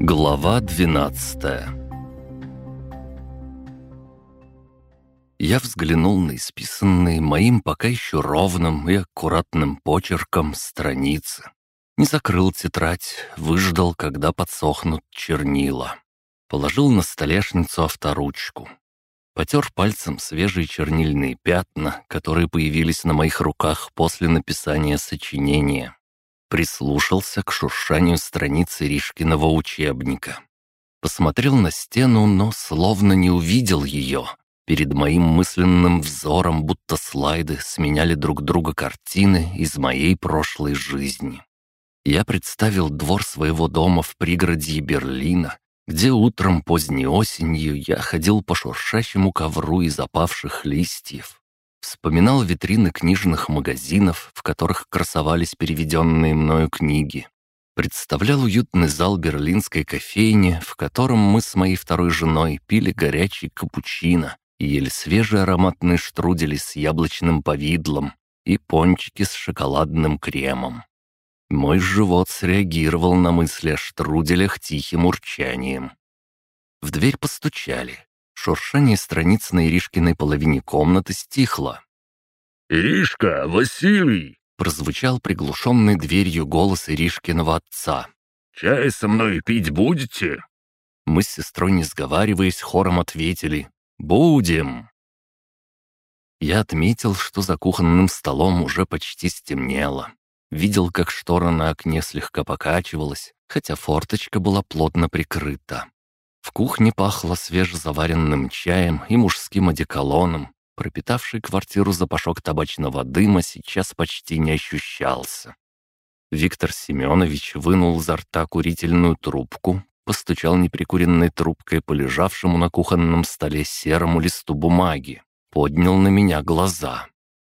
Глава 12 Я взглянул на исписанные моим пока еще ровным и аккуратным почерком страницы. Не закрыл тетрадь, выждал, когда подсохнут чернила. Положил на столешницу авторучку. Потер пальцем свежие чернильные пятна, которые появились на моих руках после написания сочинения прислушался к шуршанию страницы Ришкиного учебника. Посмотрел на стену, но словно не увидел ее. Перед моим мысленным взором будто слайды сменяли друг друга картины из моей прошлой жизни. Я представил двор своего дома в пригороде Берлина, где утром поздней осенью я ходил по шуршащему ковру из опавших листьев, Вспоминал витрины книжных магазинов, в которых красовались переведенные мною книги. Представлял уютный зал берлинской кофейни, в котором мы с моей второй женой пили горячий капучино и ели свежие ароматные штрудели с яблочным повидлом и пончики с шоколадным кремом. Мой живот среагировал на мысли о штруделях тихим урчанием. В дверь постучали. Шуршание страниц на Иришкиной половине комнаты стихло. «Иришка, Василий!» — прозвучал приглушенный дверью голос Иришкиного отца. «Чай со мной пить будете?» Мы с сестрой, не сговариваясь, хором ответили «Будем». Я отметил, что за кухонным столом уже почти стемнело. Видел, как штора на окне слегка покачивалась, хотя форточка была плотно прикрыта. В кухне пахло свежезаваренным чаем и мужским одеколоном. Пропитавший квартиру запашок табачного дыма сейчас почти не ощущался. Виктор Семенович вынул изо рта курительную трубку, постучал неприкуренной трубкой по лежавшему на кухонном столе серому листу бумаги, поднял на меня глаза.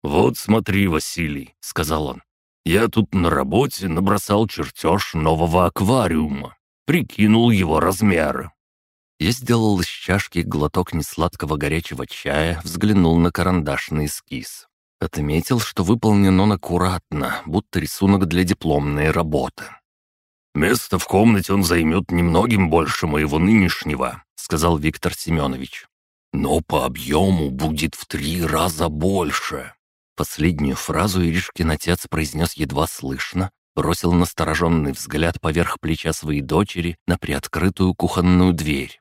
«Вот смотри, Василий», — сказал он, — «я тут на работе набросал чертеж нового аквариума, прикинул его размеры. Я сделал из чашки глоток несладкого горячего чая, взглянул на карандашный эскиз. Отметил, что выполнен он аккуратно, будто рисунок для дипломной работы. «Место в комнате он займет немногим больше моего нынешнего», — сказал Виктор Семенович. «Но по объему будет в три раза больше». Последнюю фразу Иришкин отец произнес едва слышно, бросил настороженный взгляд поверх плеча своей дочери на приоткрытую кухонную дверь.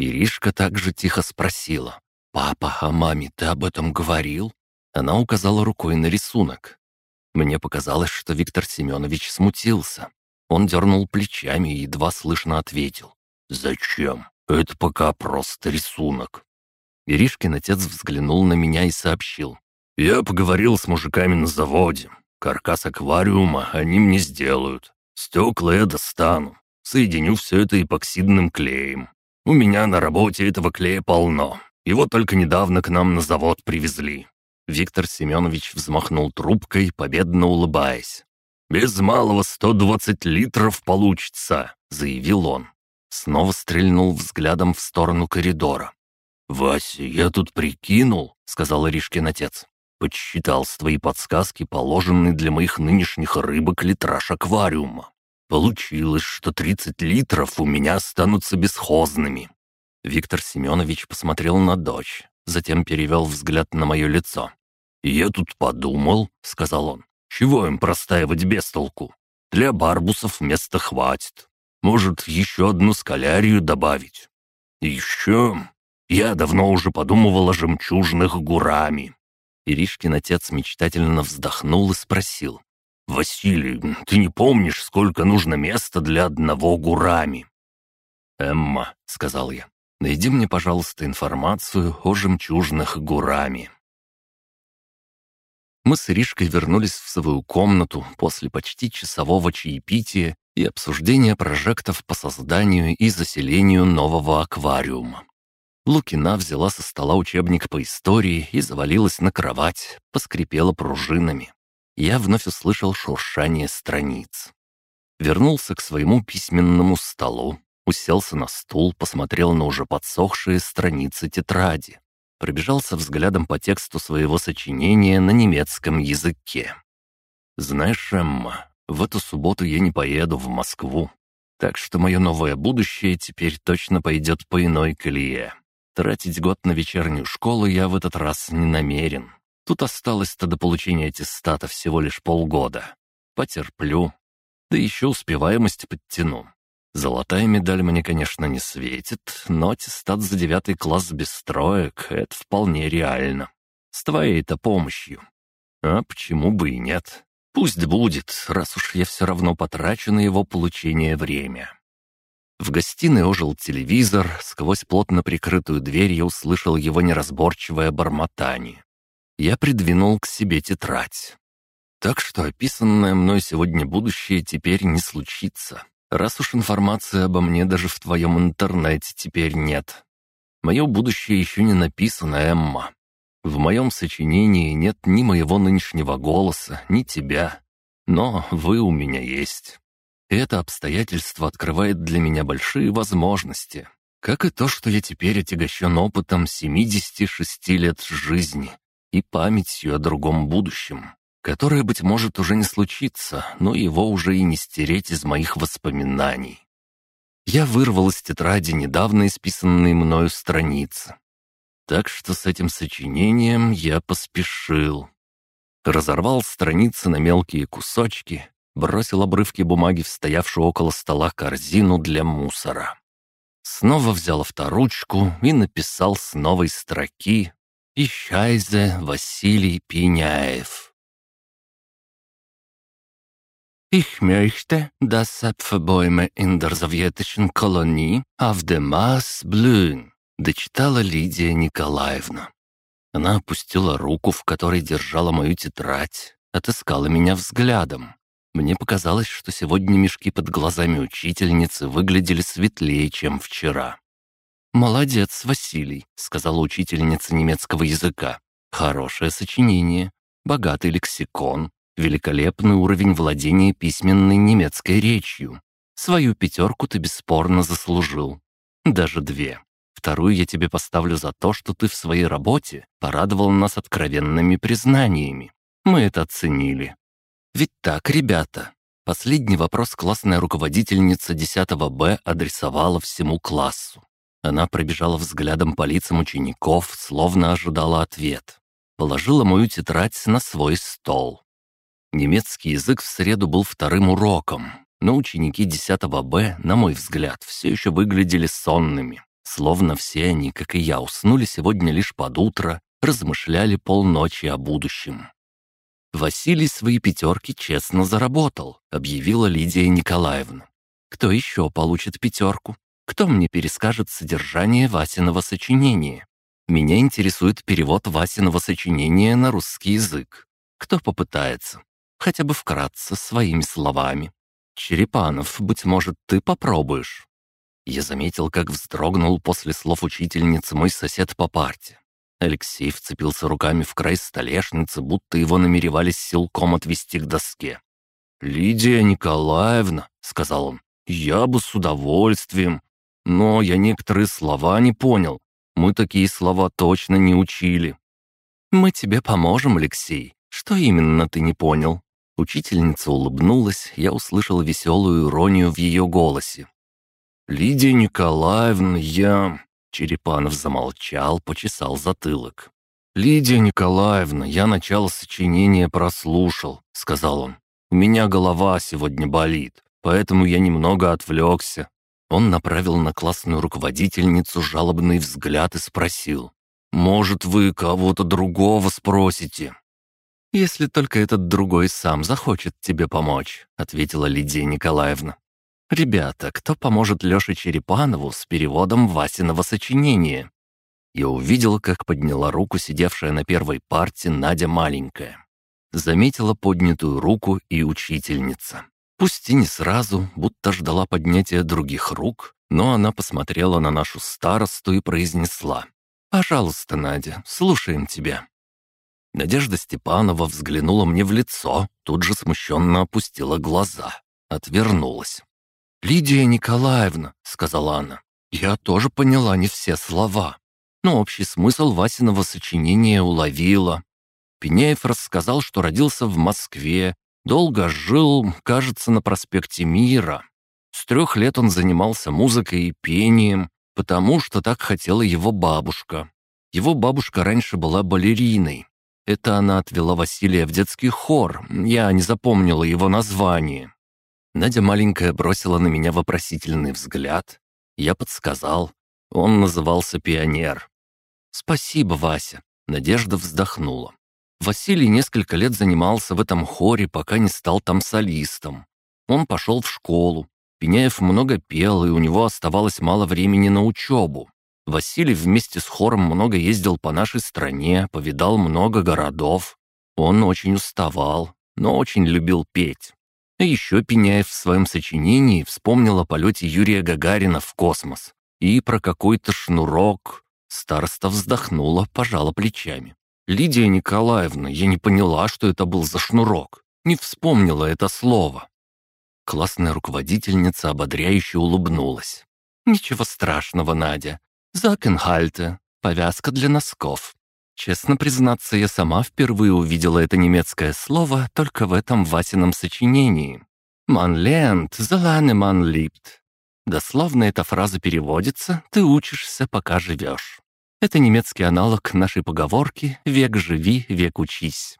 Иришка также тихо спросила. «Папа, а маме ты об этом говорил?» Она указала рукой на рисунок. Мне показалось, что Виктор Семенович смутился. Он дернул плечами и едва слышно ответил. «Зачем? Это пока просто рисунок». Иришкин отец взглянул на меня и сообщил. «Я поговорил с мужиками на заводе. Каркас аквариума они мне сделают. Стекла я достану. Соединю все это эпоксидным клеем. У меня на работе этого клея полно. Его только недавно к нам на завод привезли». Виктор Семенович взмахнул трубкой, победно улыбаясь. «Без малого 120 литров получится», — заявил он. Снова стрельнул взглядом в сторону коридора. «Вася, я тут прикинул», — сказал Иришкин отец. «Подсчитал с твоей подсказки положенный для моих нынешних рыбок литраж аквариума. Получилось, что 30 литров у меня останутся бесхозными. Виктор Семенович посмотрел на дочь, затем перевел взгляд на мое лицо. «Я тут подумал», — сказал он, — «чего им простаивать без толку? Для барбусов места хватит. Может, еще одну скалярию добавить? еще... Я давно уже подумывал о жемчужных гурами». Иришкин отец мечтательно вздохнул и спросил. «Василий, ты не помнишь, сколько нужно места для одного гурами?» «Эмма», — сказал я, — «найди мне, пожалуйста, информацию о жемчужных гурами». Мы с Иришкой вернулись в свою комнату после почти часового чаепития и обсуждения прожектов по созданию и заселению нового аквариума. Лукина взяла со стола учебник по истории и завалилась на кровать, поскрипела пружинами я вновь услышал шуршание страниц. Вернулся к своему письменному столу, уселся на стул, посмотрел на уже подсохшие страницы тетради, пробежался взглядом по тексту своего сочинения на немецком языке. «Знаешь, Эмма, в эту субботу я не поеду в Москву. Так что мое новое будущее теперь точно пойдет по иной колее. Тратить год на вечернюю школу я в этот раз не намерен. Тут осталось-то до получения аттестата всего лишь полгода. Потерплю. Да еще успеваемость подтяну. Золотая медаль мне, конечно, не светит, но аттестат за девятый класс без строек — это вполне реально. С твоей-то помощью. А почему бы и нет? Пусть будет, раз уж я все равно потрачу на его получение время. В гостиной ожил телевизор, сквозь плотно прикрытую дверь я услышал его неразборчивое бормотание. Я придвинул к себе тетрадь. Так что описанное мной сегодня будущее теперь не случится, раз уж информации обо мне даже в твоем интернете теперь нет. Мое будущее еще не написано, Эмма. В моем сочинении нет ни моего нынешнего голоса, ни тебя. Но вы у меня есть. Это обстоятельство открывает для меня большие возможности. Как и то, что я теперь отягощен опытом 76 лет жизни и памятью о другом будущем, которое, быть может, уже не случится, но его уже и не стереть из моих воспоминаний. Я вырвал из тетради недавно исписанные мною страницы, так что с этим сочинением я поспешил. Разорвал страницы на мелкие кусочки, бросил обрывки бумаги в стоявшую около стола корзину для мусора. Снова взял авторучку и написал с новой строки «Ищайзе Василий Пеняев». Ich möchte, dass Apfelbäume in der sowjetischen Kolonie auf dem Mars blühen дочитала Лидия Николаевна. Она опустила руку, в которой держала мою тетрадь, отыскала меня взглядом. Мне показалось, что сегодня мешки под глазами учительницы выглядели светлее, чем вчера. «Молодец, Василий», — сказала учительница немецкого языка. «Хорошее сочинение, богатый лексикон, великолепный уровень владения письменной немецкой речью. Свою пятерку ты бесспорно заслужил. Даже две. Вторую я тебе поставлю за то, что ты в своей работе порадовал нас откровенными признаниями. Мы это оценили. Ведь так, ребята. Последний вопрос классная руководительница 10 Б адресовала всему классу. Она пробежала взглядом по лицам учеников, словно ожидала ответ. Положила мою тетрадь на свой стол. Немецкий язык в среду был вторым уроком, но ученики 10 Б, на мой взгляд, все еще выглядели сонными. Словно все они, как и я, уснули сегодня лишь под утро, размышляли полночи о будущем. Василий свои пятерки честно заработал, объявила Лидия Николаевна. Кто еще получит пятерку? Кто мне перескажет содержание Васиного сочинения? Меня интересует перевод Васиного сочинения на русский язык. Кто попытается? Хотя бы вкратце, своими словами. Черепанов, быть может, ты попробуешь. Я заметил, как вздрогнул после слов учительницы мой сосед по парте. Алексей вцепился руками в край столешницы, будто его намеревались силком отвести к доске. «Лидия Николаевна», — сказал он, — «я бы с удовольствием. Но я некоторые слова не понял. Мы такие слова точно не учили». «Мы тебе поможем, Алексей. Что именно ты не понял?» Учительница улыбнулась, я услышал веселую иронию в ее голосе. «Лидия Николаевна, я...» Черепанов замолчал, почесал затылок. «Лидия Николаевна, я начало сочинения прослушал», — сказал он. «У меня голова сегодня болит, поэтому я немного отвлекся». Он направил на классную руководительницу жалобный взгляд и спросил. «Может, вы кого-то другого спросите?» «Если только этот другой сам захочет тебе помочь», — ответила Лидия Николаевна. «Ребята, кто поможет Лёше Черепанову с переводом Васиного сочинения?» Я увидел, как подняла руку сидевшая на первой парте Надя маленькая. Заметила поднятую руку и учительница. Пусть и не сразу, будто ждала поднятия других рук, но она посмотрела на нашу старосту и произнесла. «Пожалуйста, Надя, слушаем тебя». Надежда Степанова взглянула мне в лицо, тут же смущенно опустила глаза, отвернулась. «Лидия Николаевна», — сказала она, — «я тоже поняла не все слова, но общий смысл Васиного сочинения уловила. Пеняев рассказал, что родился в Москве, долго жил, кажется, на проспекте Мира. С трех лет он занимался музыкой и пением, потому что так хотела его бабушка. Его бабушка раньше была балериной. Это она отвела Василия в детский хор, я не запомнила его название. Надя маленькая бросила на меня вопросительный взгляд. Я подсказал. Он назывался «Пионер». «Спасибо, Вася», — Надежда вздохнула. Василий несколько лет занимался в этом хоре, пока не стал там солистом. Он пошел в школу. Пеняев много пел, и у него оставалось мало времени на учебу. Василий вместе с хором много ездил по нашей стране, повидал много городов. Он очень уставал, но очень любил петь. А еще Пеняев в своем сочинении вспомнил о полете Юрия Гагарина в космос. И про какой-то шнурок. Староста вздохнула, пожала плечами. «Лидия Николаевна, я не поняла, что это был за шнурок. Не вспомнила это слово». Классная руководительница ободряюще улыбнулась. «Ничего страшного, Надя. Закенхальте. Повязка для носков. Честно признаться, я сама впервые увидела это немецкое слово только в этом Васином сочинении. «Man lernt, solange man liebt». Дословно эта фраза переводится «ты учишься, пока живешь». Это немецкий аналог нашей поговорки «век живи, век учись».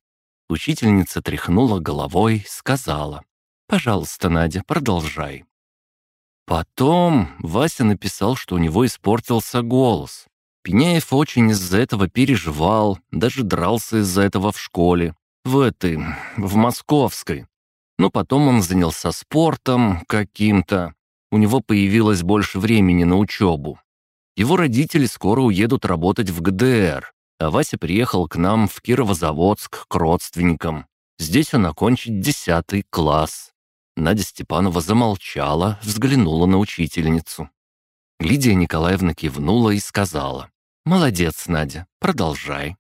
Учительница тряхнула головой, сказала «Пожалуйста, Надя, продолжай». Потом Вася написал, что у него испортился голос. Пеняев очень из-за этого переживал, даже дрался из-за этого в школе. В этой, в московской. Но потом он занялся спортом каким-то. У него появилось больше времени на учебу. Его родители скоро уедут работать в ГДР, а Вася приехал к нам в Кировозаводск к родственникам. Здесь он окончит десятый класс. Надя Степанова замолчала, взглянула на учительницу. Лидия Николаевна кивнула и сказала. «Молодец, Надя, продолжай».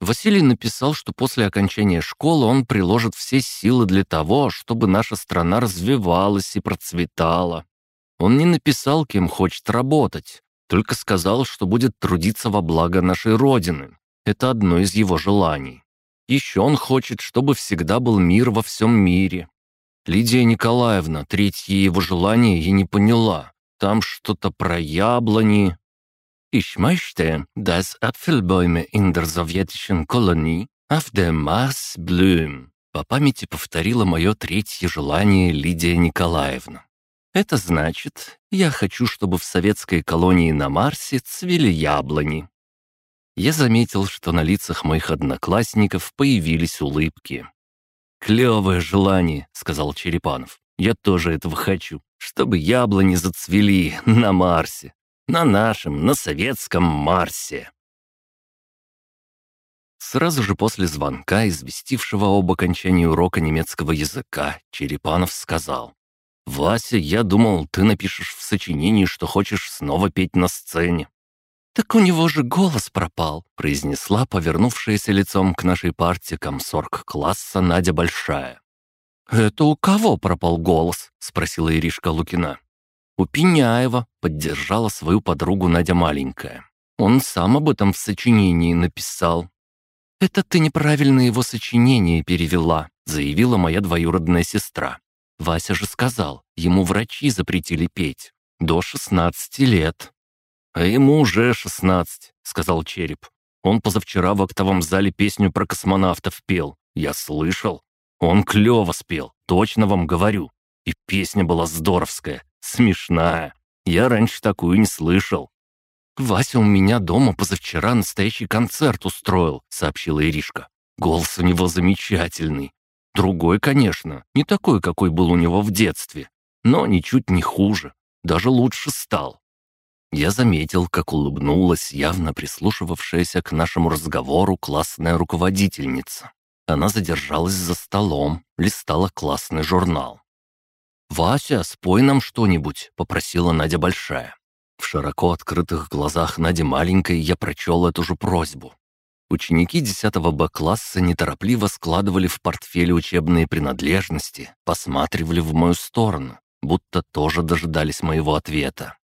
Василий написал, что после окончания школы он приложит все силы для того, чтобы наша страна развивалась и процветала. Он не написал, кем хочет работать, только сказал, что будет трудиться во благо нашей Родины. Это одно из его желаний. Еще он хочет, чтобы всегда был мир во всем мире. Лидия Николаевна, третье его желание я не поняла. Там что-то про яблони. Ich möchte, dass Apfelbäume in der sowjetischen Kolonie auf dem Mars blühen. По памяти повторила мое третье желание Лидия Николаевна. Это значит, я хочу, чтобы в советской колонии на Марсе цвели яблони. Я заметил, что на лицах моих одноклассников появились улыбки. «Клевое желание», — сказал Черепанов. «Я тоже этого хочу чтобы яблони зацвели на Марсе. На нашем, на советском Марсе. Сразу же после звонка, известившего об окончании урока немецкого языка, Черепанов сказал. «Вася, я думал, ты напишешь в сочинении, что хочешь снова петь на сцене». «Так у него же голос пропал», — произнесла повернувшаяся лицом к нашей партии комсорг класса Надя Большая. «Это у кого пропал голос?» — спросила Иришка Лукина. «У Пеняева», — поддержала свою подругу Надя Маленькая. «Он сам об этом в сочинении написал». «Это ты неправильно его сочинение перевела», — заявила моя двоюродная сестра. Вася же сказал, ему врачи запретили петь. До шестнадцати лет. «А ему уже шестнадцать», — сказал Череп. «Он позавчера в октовом зале песню про космонавтов пел. Я слышал. Он клёво спел, точно вам говорю. И песня была здоровская, смешная. Я раньше такую не слышал. «Вася у меня дома позавчера настоящий концерт устроил», — сообщила Иришка. «Голос у него замечательный. Другой, конечно, не такой, какой был у него в детстве, но ничуть не хуже, даже лучше стал». Я заметил, как улыбнулась явно прислушивавшаяся к нашему разговору классная руководительница. Она задержалась за столом, листала классный журнал. «Вася, спой нам что-нибудь», — попросила Надя Большая. В широко открытых глазах Нади Маленькой я прочел эту же просьбу. Ученики 10 Б-класса неторопливо складывали в портфеле учебные принадлежности, посматривали в мою сторону, будто тоже дожидались моего ответа.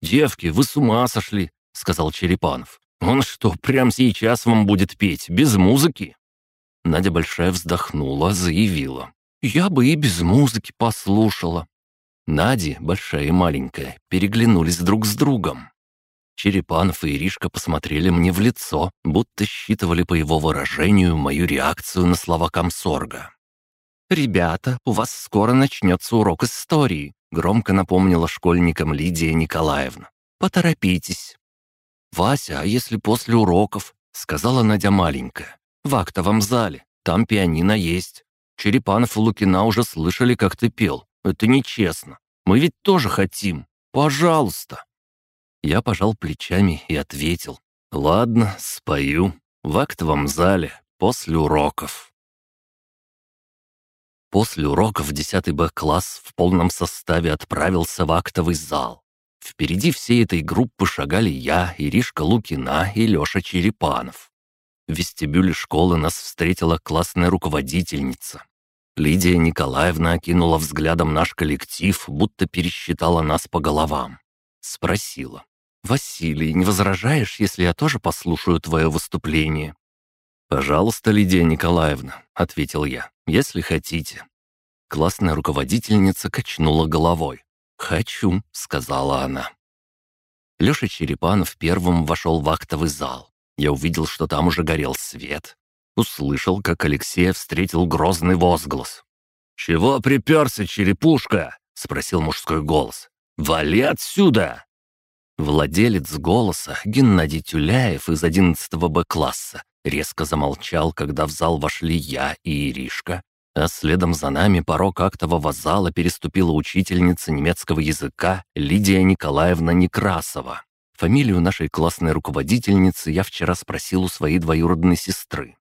«Девки, вы с ума сошли», — сказал Черепанов. «Он что, прямо сейчас вам будет петь, без музыки?» Надя Большая вздохнула, заявила. «Я бы и без музыки послушала». Нади, большая и маленькая, переглянулись друг с другом. Черепанов и Иришка посмотрели мне в лицо, будто считывали по его выражению мою реакцию на слова комсорга. «Ребята, у вас скоро начнется урок истории», — громко напомнила школьникам Лидия Николаевна. «Поторопитесь». «Вася, а если после уроков?» — сказала Надя маленькая. «В актовом зале. Там пианино есть. Черепанов и Лукина уже слышали, как ты пел. Это нечестно. Мы ведь тоже хотим. Пожалуйста». Я пожал плечами и ответил. «Ладно, спою. В актовом зале, после уроков». После уроков 10 Б-класс в полном составе отправился в актовый зал. Впереди всей этой группы шагали я, Иришка Лукина и Лёша Черепанов. В вестибюле школы нас встретила классная руководительница. Лидия Николаевна окинула взглядом наш коллектив, будто пересчитала нас по головам. Спросила. «Василий, не возражаешь, если я тоже послушаю твое выступление?» «Пожалуйста, Лидия Николаевна», — ответил я, — «если хотите». Классная руководительница качнула головой. «Хочу», — сказала она. Леша Черепанов первым вошел в актовый зал. Я увидел, что там уже горел свет. Услышал, как Алексея встретил грозный возглас. «Чего приперся, черепушка?» — спросил мужской голос. «Вали отсюда!» Владелец голоса, Геннадий Тюляев из 11 Б-класса, резко замолчал, когда в зал вошли я и Иришка, а следом за нами порог актового зала переступила учительница немецкого языка Лидия Николаевна Некрасова. Фамилию нашей классной руководительницы я вчера спросил у своей двоюродной сестры.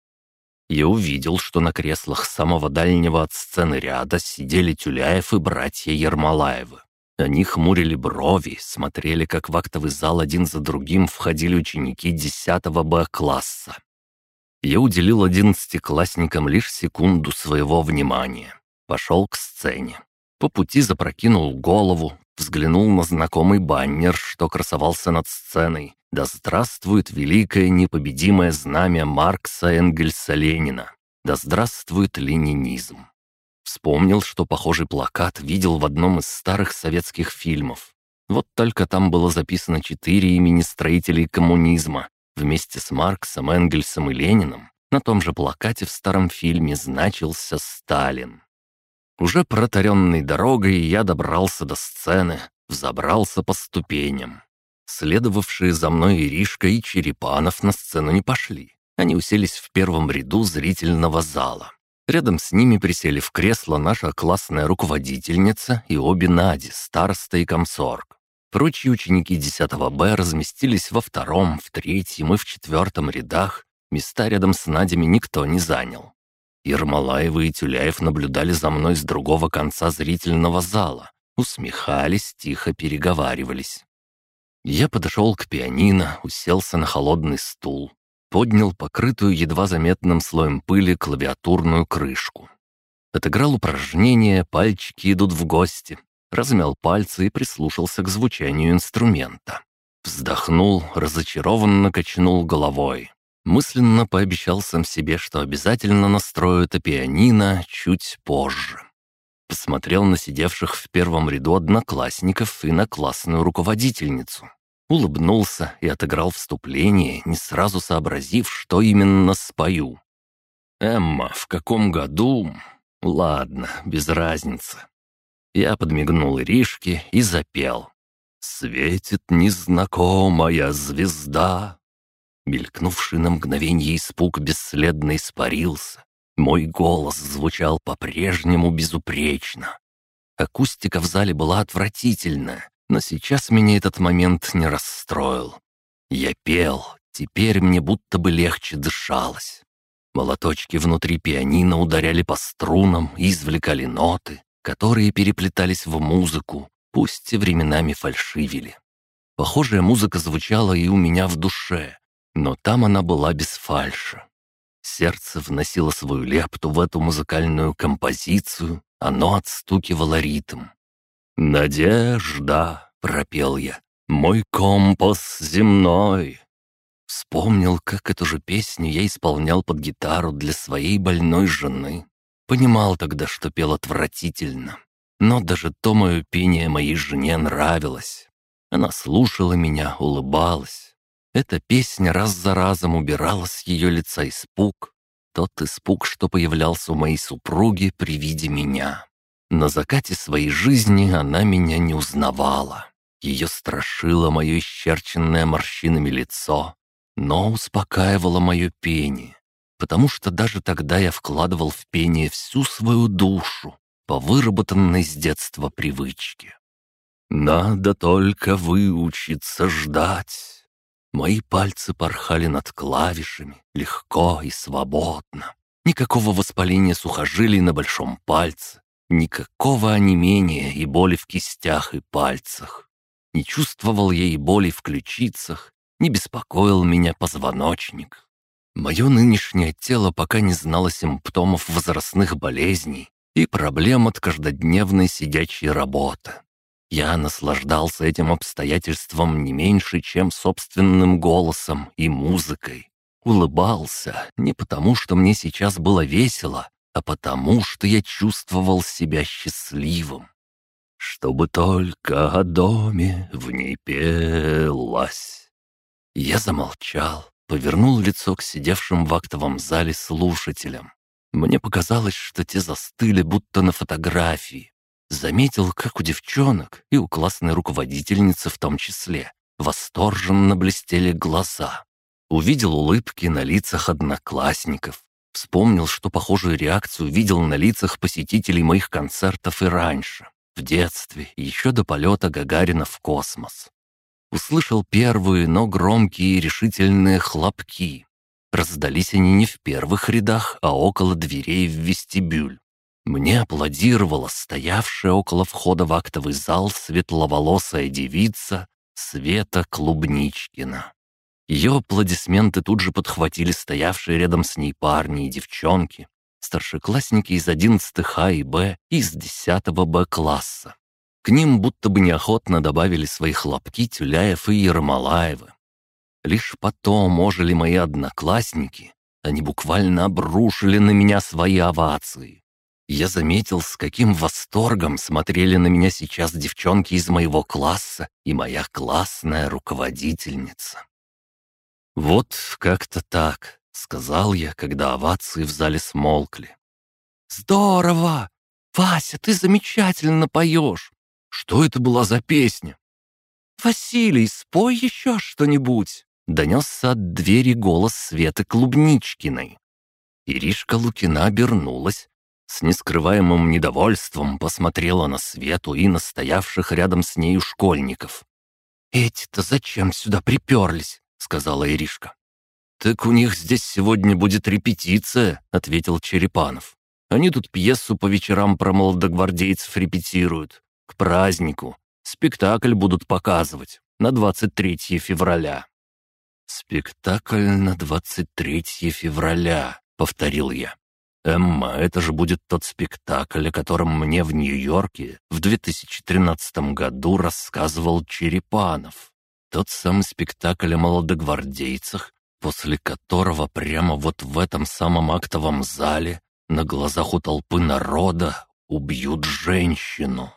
Я увидел, что на креслах самого дальнего от сцены ряда сидели Тюляев и братья Ермолаевы. Они хмурили брови, смотрели, как в актовый зал один за другим входили ученики 10 Б-класса. Я уделил одиннадцатиклассникам лишь секунду своего внимания. Пошел к сцене. По пути запрокинул голову, взглянул на знакомый баннер, что красовался над сценой. «Да здравствует великое непобедимое знамя Маркса Энгельса Ленина! Да здравствует ленинизм!» Вспомнил, что похожий плакат видел в одном из старых советских фильмов. Вот только там было записано четыре имени строителей коммунизма. Вместе с Марксом, Энгельсом и Лениным на том же плакате в старом фильме значился Сталин. Уже протаренной дорогой я добрался до сцены, взобрался по ступеням. Следовавшие за мной Иришка и Черепанов на сцену не пошли. Они уселись в первом ряду зрительного зала. Рядом с ними присели в кресло наша классная руководительница и обе Нади, староста и комсорг. Прочие ученики 10 Б разместились во втором, в третьем и в четвертом рядах. Места рядом с Надями никто не занял. Ермолаева и Тюляев наблюдали за мной с другого конца зрительного зала. Усмехались, тихо переговаривались. Я подошел к пианино, уселся на холодный стул поднял покрытую едва заметным слоем пыли клавиатурную крышку. Отыграл упражнение «Пальчики идут в гости», размял пальцы и прислушался к звучанию инструмента. Вздохнул, разочарованно качнул головой. Мысленно пообещал сам себе, что обязательно настрою это пианино чуть позже. Посмотрел на сидевших в первом ряду одноклассников и на классную руководительницу улыбнулся и отыграл вступление, не сразу сообразив, что именно спою. «Эмма, в каком году?» «Ладно, без разницы». Я подмигнул Иришке и запел. «Светит незнакомая звезда». Мелькнувший на мгновенье испуг бесследно испарился. Мой голос звучал по-прежнему безупречно. Акустика в зале была отвратительная, но сейчас меня этот момент не расстроил. Я пел, теперь мне будто бы легче дышалось. Молоточки внутри пианино ударяли по струнам и извлекали ноты, которые переплетались в музыку, пусть и временами фальшивили. Похожая музыка звучала и у меня в душе, но там она была без фальши. Сердце вносило свою лепту в эту музыкальную композицию, оно отстукивало ритм. «Надежда», — пропел я, — «мой компас земной». Вспомнил, как эту же песню я исполнял под гитару для своей больной жены. Понимал тогда, что пел отвратительно. Но даже то мое пение моей жене нравилось. Она слушала меня, улыбалась. Эта песня раз за разом убирала с ее лица испуг. Тот испуг, что появлялся у моей супруги при виде меня. На закате своей жизни она меня не узнавала. Ее страшило мое исчерченное морщинами лицо, но успокаивало мое пение, потому что даже тогда я вкладывал в пение всю свою душу по выработанной с детства привычке. Надо только выучиться ждать. Мои пальцы порхали над клавишами, легко и свободно. Никакого воспаления сухожилий на большом пальце, никакого онемения и боли в кистях и пальцах. Не чувствовал я и боли в ключицах, не беспокоил меня позвоночник. Мое нынешнее тело пока не знало симптомов возрастных болезней и проблем от каждодневной сидячей работы. Я наслаждался этим обстоятельством не меньше, чем собственным голосом и музыкой. Улыбался не потому, что мне сейчас было весело, а потому, что я чувствовал себя счастливым чтобы только о доме в ней пелась. Я замолчал, повернул лицо к сидевшим в актовом зале слушателям. Мне показалось, что те застыли, будто на фотографии. Заметил, как у девчонок и у классной руководительницы в том числе восторженно блестели глаза. Увидел улыбки на лицах одноклассников. Вспомнил, что похожую реакцию видел на лицах посетителей моих концертов и раньше в детстве, еще до полета Гагарина в космос. Услышал первые, но громкие и решительные хлопки. Раздались они не в первых рядах, а около дверей в вестибюль. Мне аплодировала стоявшая около входа в актовый зал светловолосая девица Света Клубничкина. Ее аплодисменты тут же подхватили стоявшие рядом с ней парни и девчонки, старшеклассники из 11 А и Б и из 10 Б класса. К ним будто бы неохотно добавили свои хлопки Тюляев и Ермолаевы. Лишь потом ожили мои одноклассники, они буквально обрушили на меня свои овации. Я заметил, с каким восторгом смотрели на меня сейчас девчонки из моего класса и моя классная руководительница. Вот как-то так сказал я, когда овации в зале смолкли. «Здорово! Вася, ты замечательно поешь! Что это была за песня?» «Василий, спой еще что-нибудь!» — донесся от двери голос Светы Клубничкиной. Иришка Лукина обернулась, с нескрываемым недовольством посмотрела на Свету и на стоявших рядом с нею школьников. «Эти-то зачем сюда приперлись?» — сказала Иришка. «Так у них здесь сегодня будет репетиция», — ответил Черепанов. «Они тут пьесу по вечерам про молодогвардейцев репетируют. К празднику. Спектакль будут показывать на 23 февраля». «Спектакль на 23 февраля», — повторил я. «Эмма, это же будет тот спектакль, о котором мне в Нью-Йорке в 2013 году рассказывал Черепанов. Тот самый спектакль о молодогвардейцах, после которого прямо вот в этом самом актовом зале на глазах у толпы народа убьют женщину.